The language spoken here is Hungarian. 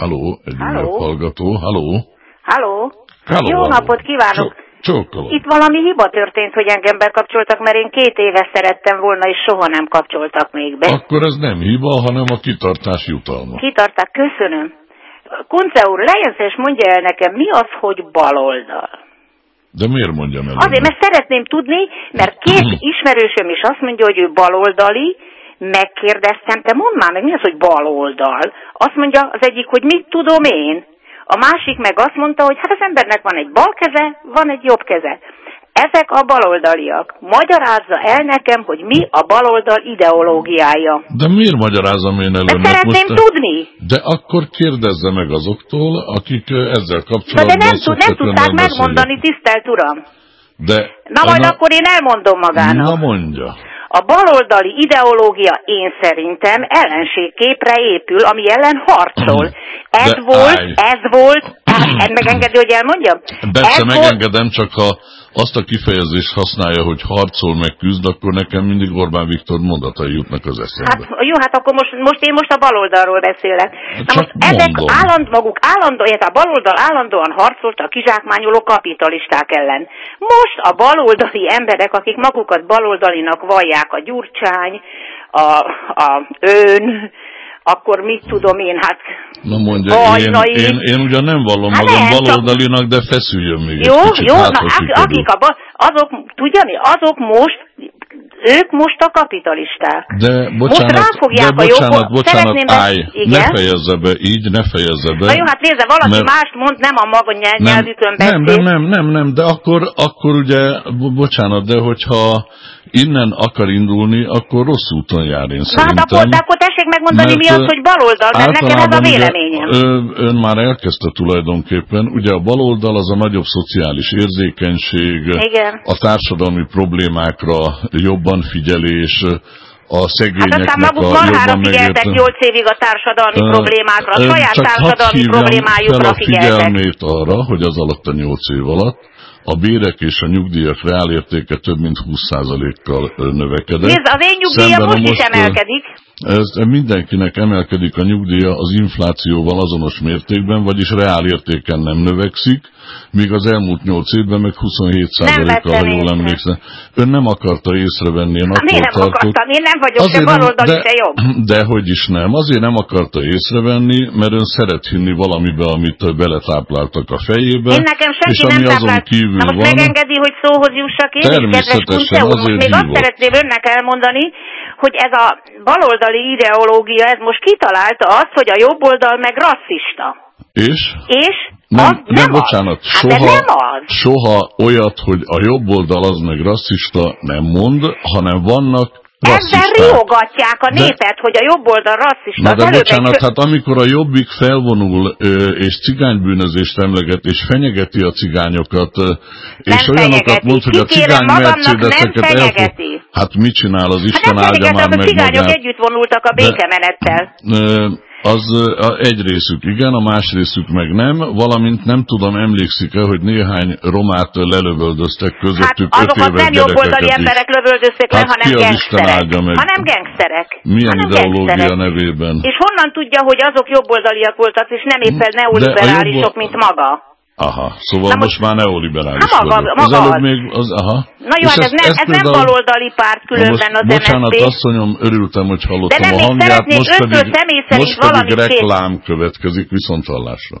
Halló, egy Halló? hallgató. Halló. Halló? Halló, Jó napot kívánok! Csó- Csókolom. Itt valami hiba történt, hogy engem bekapcsoltak, mert én két éve szerettem volna, és soha nem kapcsoltak még be. Akkor ez nem hiba, hanem a kitartás jutalma. Kitarták, köszönöm. Kunce úr, legyen szíves, mondja el nekem, mi az, hogy baloldal? De miért mondjam el? Azért, mert szeretném tudni, mert két ismerősöm is azt mondja, hogy ő baloldali, megkérdeztem, te mondd már meg, mi az, hogy baloldal? Azt mondja az egyik, hogy mit tudom én. A másik meg azt mondta, hogy hát az embernek van egy bal keze, van egy jobb keze. Ezek a baloldaliak. Magyarázza el nekem, hogy mi a baloldal ideológiája. De miért magyarázom én el Mert önnek szeretném most? tudni. De akkor kérdezze meg azoktól, akik ezzel Na kapcsolatban de nem, tud, nem tudták megmondani, tisztelt uram. De Na majd Anna- akkor én elmondom magának. Na mondja. A baloldali ideológia én szerintem ellenségképre épül, ami ellen harcol. Ez De volt, állj. ez volt, ez megengedi, hogy elmondjam? Persze ez volt, megengedem, csak ha azt a kifejezést használja, hogy harcol meg küzd, akkor nekem mindig Orbán Viktor mondatai jutnak az Hát eszembe. jó, hát akkor most, most én most a baloldalról beszélek. Na Csak most ezek mondom. álland, maguk állandóan, illetve a baloldal állandóan harcolt a kizsákmányoló kapitalisták ellen. Most a baloldali emberek, akik magukat baloldalinak vallják, a Gyurcsány, a, a ön, akkor mit tudom én, hát Na mondja, én, én, én ugyan nem vallom Hát magam nem, baloldalinak, de feszüljön még Jó, egy kicsit, jó, hát, na, akik a, azok, tudja mi, azok most, ők most a kapitalisták. De bocsánat, ráfogják de a bocsánat, jobbot. bocsánat, Szeretném be- állj, Igen? ne fejezze be így, ne fejezze be. Na jó, hát nézze, valaki Mert- mást mond, nem a maga nyelv, nem, nyelvükön nem, beszél. nem, nem, nem, nem, de akkor, akkor ugye, bo- bocsánat, de hogyha innen akar indulni, akkor rossz úton jár én Na hát szerintem. akkor, de akkor tessék megmondani, mi az, hogy baloldal, mert nekem ez a véleményem. ön már elkezdte tulajdonképpen, ugye a baloldal az a nagyobb szociális érzékenység, Igen. a társadalmi problémákra jobban figyelés, a Hát szegényeknek aztán maguk marhára figyeltek megérteni. 8 évig a társadalmi Ö, problémákra, a saját csak társadalmi problémájukra a figyelmét arra, hogy az alatt a 8 év alatt a bérek és a nyugdíjak reálértéke több mint 20%-kal ö, növekedett. Nézd, az én nyugdíjam most is most, ö, emelkedik. Ez mindenkinek emelkedik a nyugdíja az inflációval azonos mértékben, vagyis reálértéken nem növekszik, míg az elmúlt 8 évben meg 27%-kal, ha jól emlékszem. Ön nem akarta észrevenni, én Hát miért nem tartok, akartam? Én nem vagyok se baloldali, de, se jobb. de hogy is nem. Azért nem akarta észrevenni, mert ön szeret hinni valamibe, amit beletápláltak a fejébe. Én nekem és senki ami nem azon táplált. kívül Na most van, megengedi, hogy szóhoz jussak én kedves Természetesen, úr. Most azért még azt hívott. szeretném önnek elmondani, hogy ez a baloldali ideológia, ez most kitalálta azt, hogy a jobb oldal meg rasszista. és És nem, az de nem bocsánat, az. Hát soha, de nem az. soha olyat, hogy a jobb oldal az meg rasszista nem mond, hanem vannak Ezzel rasszisták. riogatják a De- népet, hogy a jobb oldal rasszista. Na de egy bocsánat, hát amikor a Jobbik felvonul ö, és cigánybűnözést emleget, és fenyegeti a cigányokat, ö, és Nem olyanokat fenyegeti. mond, hogy a cigány mercedeseket fenyegeti. Hát mit csinál az Hát Isten nem áldja már a meg cigányok magát? együtt vonultak a De- békemenettel. Ö, Az egy részük igen, a más részük meg nem, valamint nem tudom, emlékszik-e, hogy néhány romát lelövöldöztek Hát közöttük öt azokat éves nem jobboldali emberek lövöldözték le, Hát hanem gengszterek. áldja meg? Hanem gengszterek. Milyen hanem ideológia gengszterek. nevében? És honnan tudja, hogy azok jobboldaliak voltak, és nem éppen De a neoliberálisok, jobbo- mint maga? Aha, szóval Na most, most- már neoliberális maga- vagyok. maga az előbb még az, aha. Na jó, hát ez, nem, ez nem például- baloldali párt különben most, az bocsánat, MSZP. asszonyom, örültem, hogy hallottam De nem, a hangját, most pedig, most pedig reklám következik viszont hallásra.